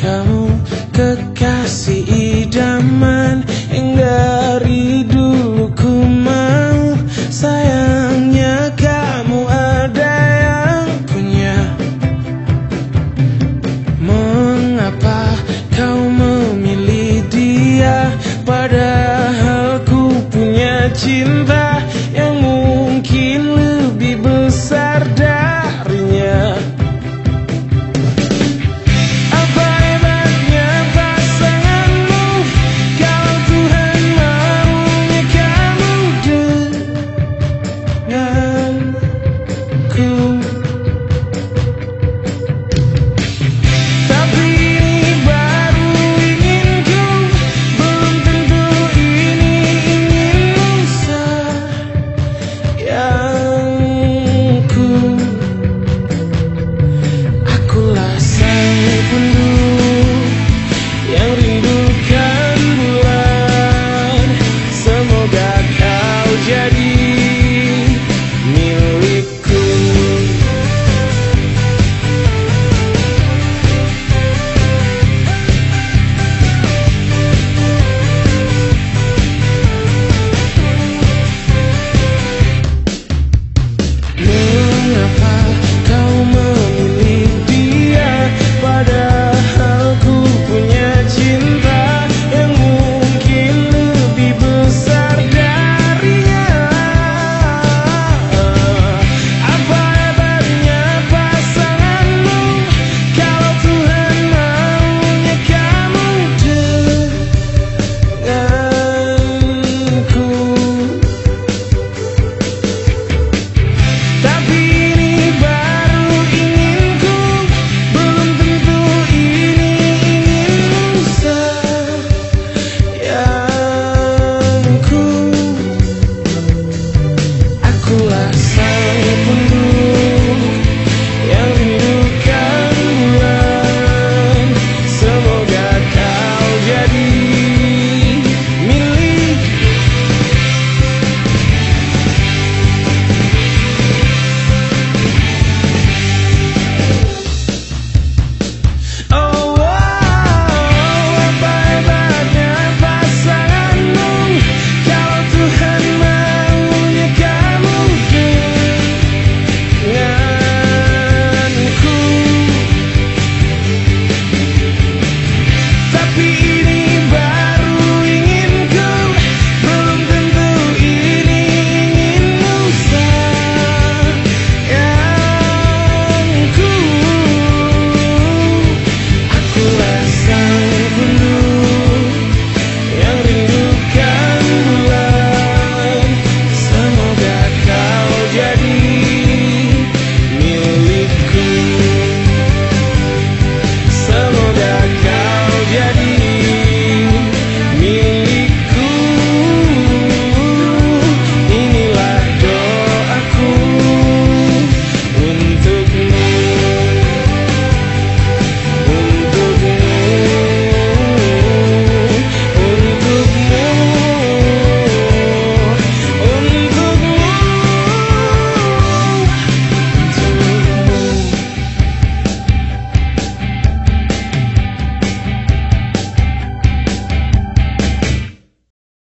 Kamu kekasih